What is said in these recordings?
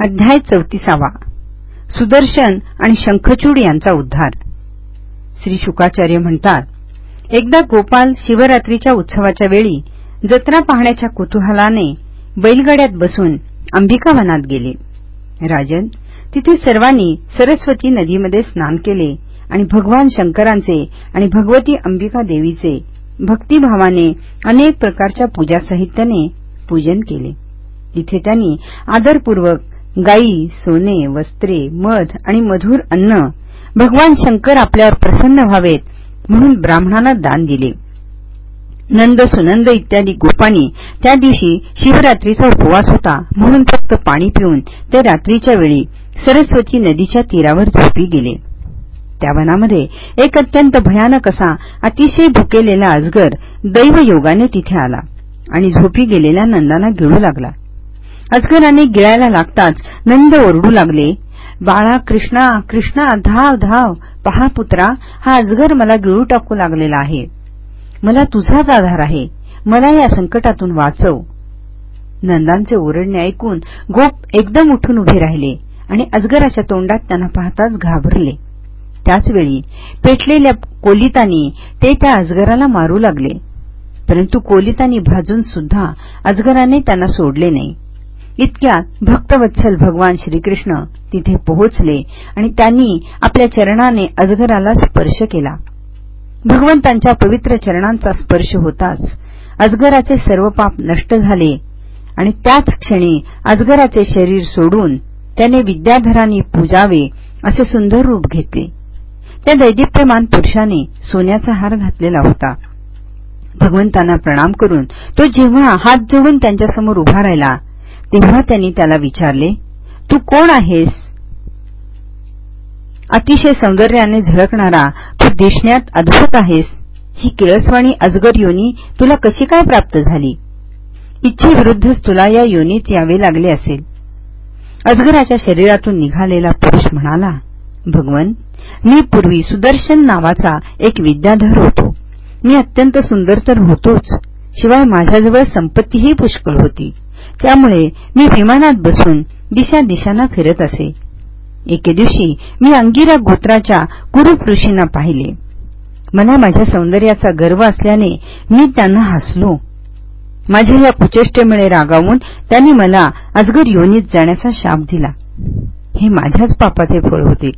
अध्याय चौतीसावा. सुदर्शन आणि शंखचूड यांचा उद्धार. श्री शुकाचार्य म्हणतात एकदा गोपाल शिवरात्रीच्या उत्सवाच्या वेळी जत्रा पाहण्याच्या कुतूहलाने बैलगाड्यात बसून अंबिकावनात गेले. राजन तिथे सर्वांनी सरस्वती नदीमध्ये स्नान केले आणि भगवान शंकरांचे आणि भगवती अंबिका देवीचे भक्तिभावाने अनेक प्रकारच्या पूजा साहित्याने पूजन केले. तिथे त्यांनी आदरपूर्वक गायी सोने वस्त्रे मध आणि मधुर अन्न. भगवान शंकर आपल्यावर प्रसन्न व्हावेत म्हणून ब्राह्मणांना दान दिले. नंद सुनंद इत्यादी गोपांनी त्या दिवशी शिवरात्रीचा उपवास होता म्हणून फक्त पाणी पिऊन ते रात्रीच्या वेळी सरस्वती नदीच्या तीरावर झोपी गेले. त्या वनामध्ये एक अत्यंत भयानक असा अतिशय भुकेलेला अजगर दैवयोगाने तिथे आला आणि झोपी गेलेल्या नंदांना गिळू लागला. अजगराने गिळायला लागताच नंद ओरडू लागले. बाळा कृष्णा कृष्णा धाव धाव. पहा पुत्रा हा अजगर मला गिळू टाकू लागलेला आहे. मला तुझाच आधार आहे. मला या संकटातून वाचव. नंदांचे ओरडणे ऐकून गोप एकदम उठून उभे राहिले आणि अजगराच्या तोंडात त्यांना पाहताच घाबरले. त्याचवेळी पेटलेल्या कोलितांनी ते त्या अजगराला मारू लागले. परंतु कोलितांनी भाजून सुद्धा अजगराने त्यांना सोडले नाही. इतक्यात भक्तवत्सल भगवान श्रीकृष्ण तिथे पोहोचले आणि त्यांनी आपल्या चरणाने अजगराला स्पर्श केला. भगवंतांच्या पवित्र चरणांचा स्पर्श होताच. अजगराचे सर्व पाप नष्ट झाले आणि त्याच क्षणी अजगराचे शरीर सोडून त्याने विद्याधरांनी पूजावे असे सुंदर रूप घेतले. त्या दैदिप्यमान पुरुषाने सोन्याचा हार घातलेला होता. भगवंतांना प्रणाम करून तो जेव्हा हात जोडून त्यांच्यासमोर उभा राहिला तेव्हा त्यांनी त्याला विचारले तू कोण आहेस? अतिशय सौंदर्याने झळकणारा तू दिसण्यात अद्भुत आहेस. ही किळसवाणी अजगर योनी तुला कशी काय प्राप्त झाली? इच्छेविरुद्धच तुला या योनीत यावे लागले असेल. अजगराच्या शरीरातून निघालेला पुरुष म्हणाला भगवन मी पूर्वी सुदर्शन नावाचा एक विद्याधर होतो. मी अत्यंत सुंदर तर होतोच. शिवाय माझ्याजवळ संपत्तीही पुष्कळ होती. त्यामुळे मी विमानात बसून दिशा दिशांना फिरत असे. एके दिवशी मी अंगिरा गोत्राच्या कुरूप ऋषींना पाहिले. मला माझ्या सौंदर्याचा गर्व असल्याने मी त्यांना हसलो. माझ्या या कुचेष्टेमुळे रागावून त्यांनी मला अजगर योनीत जाण्याचा शाप दिला. हे माझ्याच पापाचे फळ होते.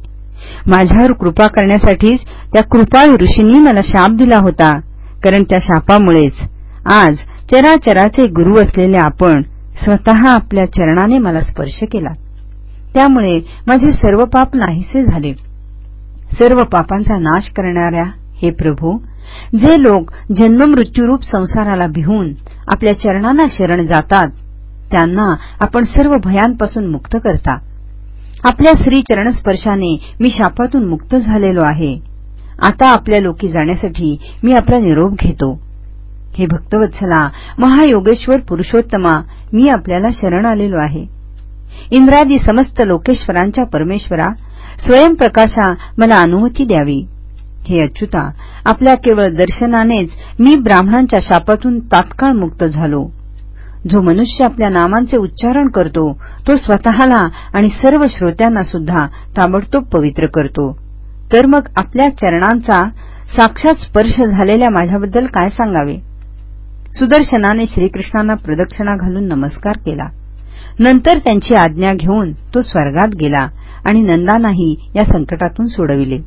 माझ्यावर कृपा करण्यासाठीच त्या कृपाळ ऋषींनी मला शाप दिला होता कारण त्या शापामुळेच आज चराचराचे गुरु असलेले आपण स्वतः आपल्या चरणाने मला स्पर्श केला. त्यामुळे माझे सर्व पाप नाहीसे झाले. सर्व पापांचा नाश करणाऱ्या हे प्रभू जे लोक जन्ममृत्यूरूप संसाराला भिवून आपल्या चरणांना शरण जातात त्यांना आपण सर्व भयांपासून मुक्त करता. आपल्या श्रीचरण स्पर्शाने मी शापातून मुक्त झालेलो आहे. आता आपल्या लोकी जाण्यासाठी मी आपला निरोप घेतो. हे भक्तवत्सला महायोगेश्वर पुरुषोत्तमा मी आपल्याला शरण आलेलो आहे. इंद्रादी समस्त लोकेश्वरांच्या परमेश्वरा स्वयंप्रकाशा मला अनुमती द्यावी. हे अच्युता आपल्या केवळ दर्शनानेच मी ब्राह्मणांच्या शापातून तात्काळ मुक्त झालो. जो मनुष्य आपल्या नामांचे उच्चारण करतो तो स्वतःला आणि सर्व श्रोत्यांना सुद्धा ताबडतोब पवित्र करतो. तर मग आपल्या चरणांचा साक्षात स्पर्श झालेल्या माझ्याबद्दल काय सांगावे? सुदर्शनाने श्रीकृष्णांना प्रदक्षिणा घालून नमस्कार केला. नंतर त्यांची आज्ञा घेऊन तो स्वर्गात गेला आणि नंदानाही या संकटातून सोडविले.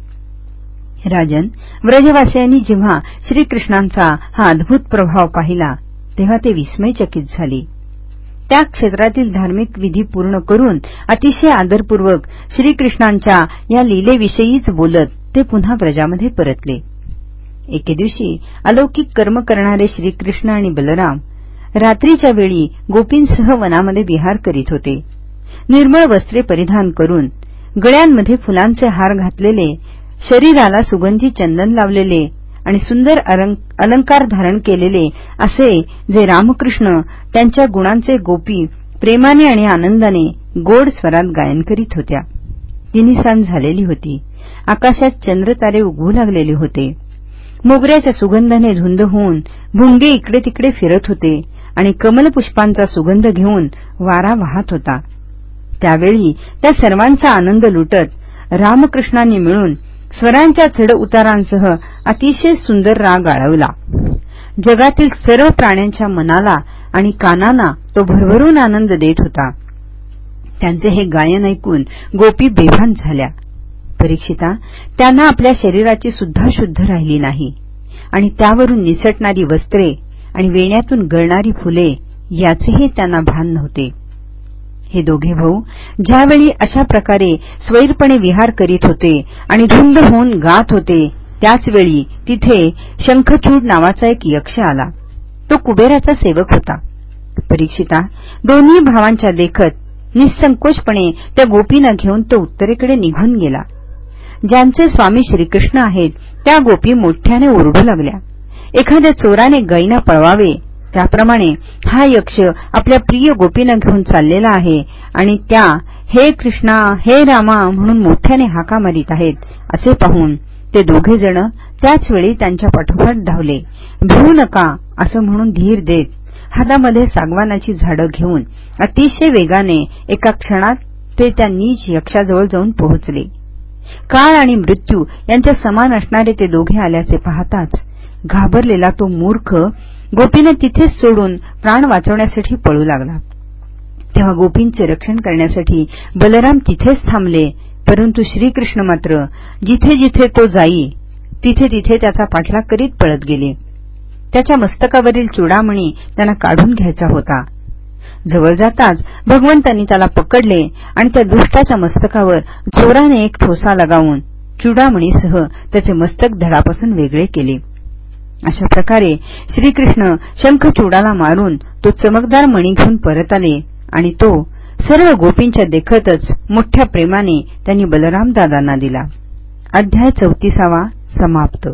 राजन व्रजवासियांनी जेव्हा श्रीकृष्णांचा हा अद्भुत प्रभाव पाहिला तेव्हा ते विस्मयचकित झाले. त्या क्षेत्रातील धार्मिक विधी पूर्ण करून अतिशय आदरपूर्वक श्रीकृष्णांच्या या लीलेविषयीच बोलत ते पुन्हा व्रजामध्ये परतले. एके दिवशी अलौकिक कर्म करणारे श्रीकृष्ण आणि बलराम रात्रीच्या वेळी गोपींसह वनामध्ये विहार करीत होते. निर्मळ वस्त्रे परिधान करून गळ्यांमध्ये फुलांचे हार घातलेले शरीराला सुगंधी चंदन लावलेले आणि सुंदर अलंकार धारण केलेले असे जे रामकृष्ण त्यांच्या गुणांचे गोपी प्रेमाने आणि आनंदाने गोड स्वरात गायन करीत होत्या. तिन्ही सांज झालेली होती. आकाशात चंद्रतारे उगवू लागलेले होते. मोगऱ्याच्या सुगंधाने धुंद होऊन भुंगे इकडे तिकडे फिरत होते आणि कमलपुष्पांचा सुगंध घेऊन वारा वाहत होता. त्यावेळी त्या सर्वांचा आनंद लुटत रामकृष्णांनी मिळून स्वरांच्या चढ उतारांसह अतिशय सुंदर राग आळवला. जगातील सर्व प्राण्यांच्या मनाला आणि कानांना तो भरभरून आनंद देत होता. त्यांचे हे गायन ऐकून गोपी बेभान झाल्या. परीक्षिता त्यांना आपल्या शरीराची सुद्धा शुद्ध राहिली नाही. आणि त्यावरून निसटणारी वस्त्रे आणि वेण्यातून गळणारी फुले याचेही त्यांना भान नव्हते. हे दोघे भाऊ ज्यावेळी अशा प्रकारे स्वैरपणे विहार करीत होते आणि धुंद होऊन गात होते त्याचवेळी तिथे शंखचूड नावाचा एक यक्ष आला. तो कुबेराचा सेवक होता. परीक्षिता दोन्ही भावांच्या देखत निसंकोचपणे त्या गोपीना घेऊन तो उत्तरेकडे निघून गेला. ज्यांचे स्वामी श्रीकृष्ण आहेत त्या गोपी मोठ्याने ओरडू लागल्या. एखाद्या चोराने गैना पळवावे. त्याप्रमाणे हा यक्ष आपल्या प्रिय गोपीनं घेऊन चाललेला आहे आणि त्या हे कृष्णा हे रामा म्हणून मोठ्याने हाका मारित आहेत असे पाहून ते दोघे जण त्याचवेळी त्यांच्या पाठोपाठ धावले. भिवू नका असं म्हणून धीर देत हातामध्ये सागवानाची झाडं घेऊन अतिशय वेगाने एका क्षणात ते त्या नीच यक्षाजवळ जाऊन पोहोचले. काळ आणि मृत्यू यांच्या समान असणारे ते दोघे आल्याचे पाहताच घाबरलेला तो मूर्ख गोपीने तिथेच सोडून प्राण वाचवण्यासाठी पळू लागला. तेव्हा गोपींचे रक्षण करण्यासाठी बलराम तिथेच थांबले परंतु श्रीकृष्ण मात्र जिथे जिथे तो जाई तिथे तिथे त्याचा पाठलाग करीत पळत गेले. त्याच्या मस्तकावरील चुडामणी त्यांना काढून घ्यायचा होता. जवळ जाताच भगवंतांनी त्याला पकडले आणि त्या दुष्टाच्या मस्तकावर जोराने एक ठोसा लगावून चुडामणीसह त्याचे मस्तक धडापासून वेगळे केले. अशा प्रकारे श्रीकृष्ण शंखचूडाला मारून तो चमकदार मणी घेऊन परत आले आणि तो सर्व गोपींच्या देखतच मोठ्या प्रेमाने त्यांनी बलराम दादांना दिला. अध्याय चौतीसावा समाप्त.